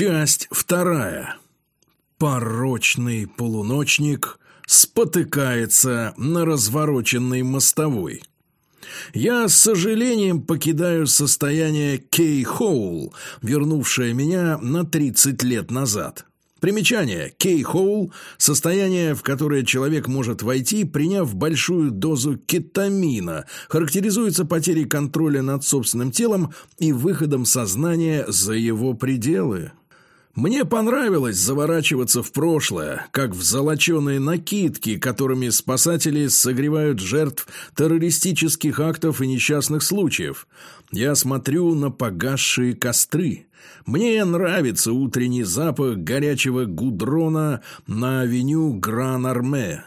Часть вторая. Порочный полуночник спотыкается на развороченной мостовой. Я с сожалением покидаю состояние Кей-Хоул, вернувшее меня на 30 лет назад. Примечание. Кей-Хоул – состояние, в которое человек может войти, приняв большую дозу кетамина, характеризуется потерей контроля над собственным телом и выходом сознания за его пределы. Мне понравилось заворачиваться в прошлое, как в золоченые накидки, которыми спасатели согревают жертв террористических актов и несчастных случаев. Я смотрю на погасшие костры. Мне нравится утренний запах горячего гудрона на авеню Гран-Арме.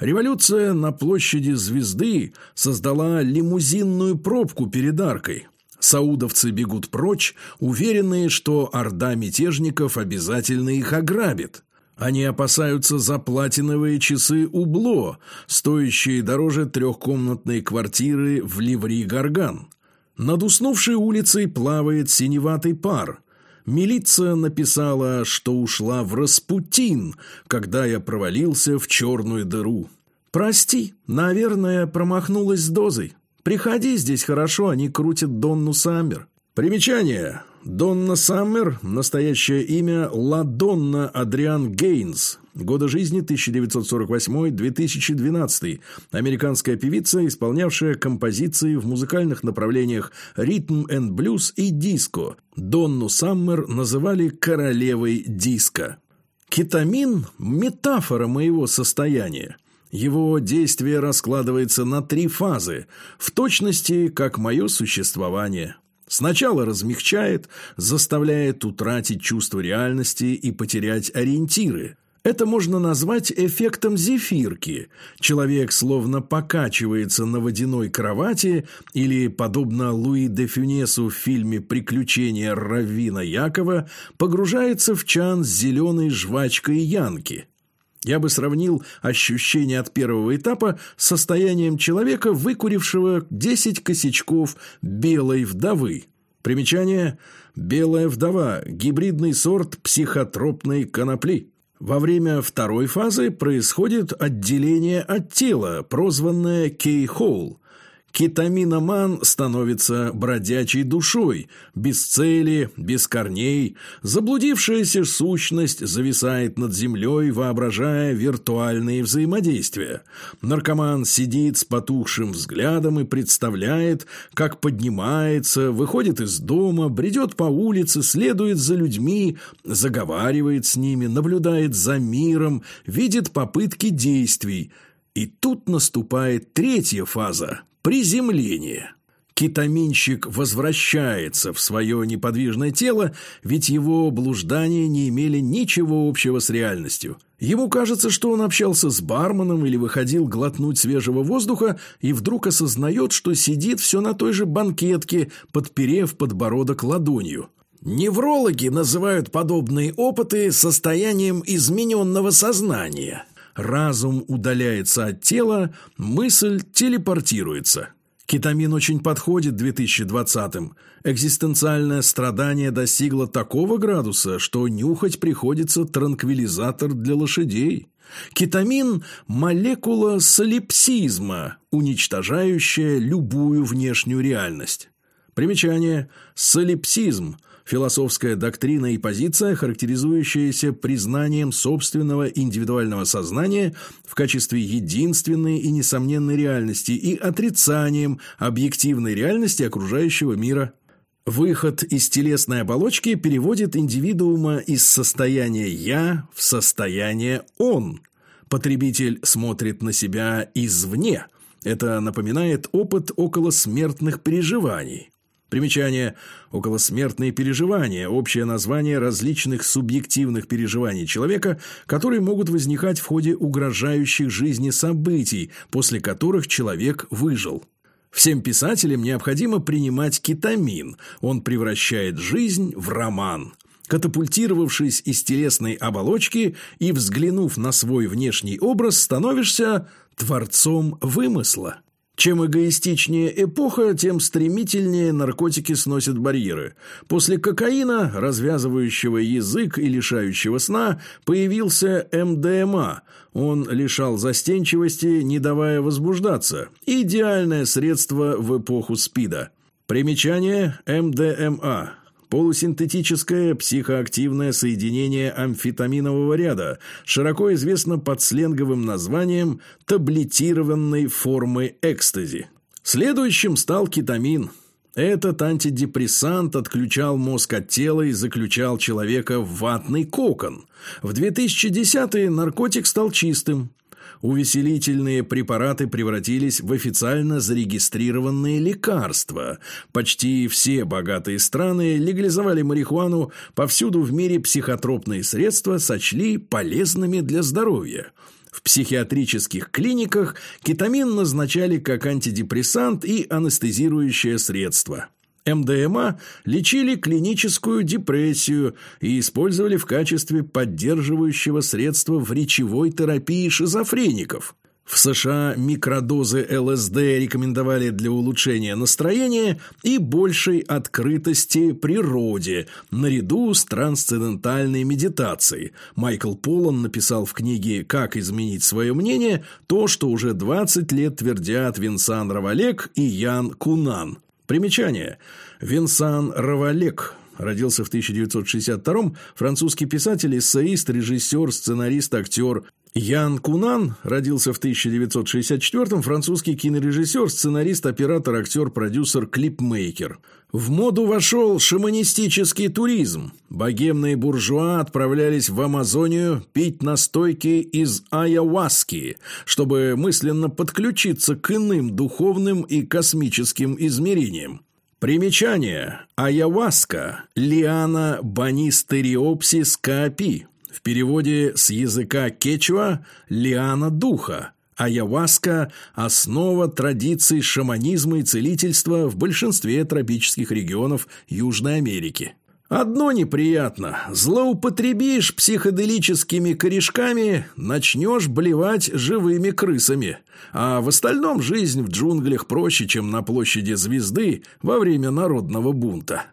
Революция на площади Звезды создала лимузинную пробку перед аркой. Саудовцы бегут прочь, уверенные, что орда мятежников обязательно их ограбит. Они опасаются за платиновые часы убло, стоящие дороже трехкомнатной квартиры в Ливри-Гарган. Над уснувшей улицей плавает синеватый пар. Милиция написала, что ушла в Распутин, когда я провалился в черную дыру. «Прости, наверное, промахнулась с дозой. Приходи, здесь хорошо, они крутят Донну Саммер. Примечание. Донна Саммер, настоящее имя Ладонна Адриан Гейнс, годы жизни 1948-2012, американская певица, исполнявшая композиции в музыкальных направлениях ритм энд блюз и диско. Донну Саммер называли королевой диска. Кетамин – метафора моего состояния. Его действие раскладывается на три фазы, в точности, как мое существование. Сначала размягчает, заставляет утратить чувство реальности и потерять ориентиры. Это можно назвать эффектом зефирки. Человек словно покачивается на водяной кровати или, подобно Луи де Фюнесу в фильме «Приключения Раввина Якова», погружается в чан с зеленой жвачкой Янки – я бы сравнил ощущение от первого этапа с состоянием человека, выкурившего 10 косячков белой вдовы. Примечание «Белая вдова» – гибридный сорт психотропной конопли. Во время второй фазы происходит отделение от тела, прозванное кей-холл. Кетаминоман становится бродячей душой, без цели, без корней. Заблудившаяся сущность зависает над землей, воображая виртуальные взаимодействия. Наркоман сидит с потухшим взглядом и представляет, как поднимается, выходит из дома, бредет по улице, следует за людьми, заговаривает с ними, наблюдает за миром, видит попытки действий. И тут наступает третья фаза Приземление. Кетаминщик возвращается в свое неподвижное тело, ведь его блуждания не имели ничего общего с реальностью. Ему кажется, что он общался с барменом или выходил глотнуть свежего воздуха и вдруг осознает, что сидит все на той же банкетке, подперев подбородок ладонью. Неврологи называют подобные опыты состоянием измененного сознания – разум удаляется от тела, мысль телепортируется. Кетамин очень подходит 2020-м. Экзистенциальное страдание достигло такого градуса, что нюхать приходится транквилизатор для лошадей. Кетамин – молекула солипсизма, уничтожающая любую внешнюю реальность. Примечание. Солипсизм – Философская доктрина и позиция, характеризующаяся признанием собственного индивидуального сознания в качестве единственной и несомненной реальности и отрицанием объективной реальности окружающего мира. Выход из телесной оболочки переводит индивидуума из состояния «я» в состояние «он». Потребитель смотрит на себя извне. Это напоминает опыт околосмертных переживаний. Примечание. Околосмертные переживания – общее название различных субъективных переживаний человека, которые могут возникать в ходе угрожающих жизни событий, после которых человек выжил. Всем писателям необходимо принимать кетамин. Он превращает жизнь в роман. Катапультировавшись из телесной оболочки и взглянув на свой внешний образ, становишься творцом вымысла. Чем эгоистичнее эпоха, тем стремительнее наркотики сносят барьеры. После кокаина, развязывающего язык и лишающего сна, появился МДМА. Он лишал застенчивости, не давая возбуждаться. Идеальное средство в эпоху СПИДа. Примечание МДМА полусинтетическое психоактивное соединение амфетаминового ряда, широко известно под сленговым названием таблетированной формы экстази. Следующим стал кетамин. Этот антидепрессант отключал мозг от тела и заключал человека в ватный кокон. В 2010-е наркотик стал чистым увеселительные препараты превратились в официально зарегистрированные лекарства. Почти все богатые страны легализовали марихуану, повсюду в мире психотропные средства сочли полезными для здоровья. В психиатрических клиниках кетамин назначали как антидепрессант и анестезирующее средство. МДМА лечили клиническую депрессию и использовали в качестве поддерживающего средства в речевой терапии шизофреников. В США микродозы ЛСД рекомендовали для улучшения настроения и большей открытости природе, наряду с трансцендентальной медитацией. Майкл Полон написал в книге «Как изменить свое мнение» то, что уже 20 лет твердят Винсан Равалек и Ян Кунан. Примечание. Винсан Равалек родился в 1962-м, французский писатель, эссеист, режиссер, сценарист, актер. Ян Кунан родился в 1964-м, французский кинорежиссер, сценарист, оператор, актер, продюсер, клипмейкер. В моду вошел шаманистический туризм. Богемные буржуа отправлялись в Амазонию пить настойки из айаваски, чтобы мысленно подключиться к иным духовным и космическим измерениям. Примечание. Айаваска – лиана банистериопсис каопи. В переводе с языка кечуа – лиана духа. Айаваска – основа традиций шаманизма и целительства в большинстве тропических регионов Южной Америки. Одно неприятно. Злоупотребишь психоделическими корешками, начнешь блевать живыми крысами. А в остальном жизнь в джунглях проще, чем на площади звезды во время народного бунта.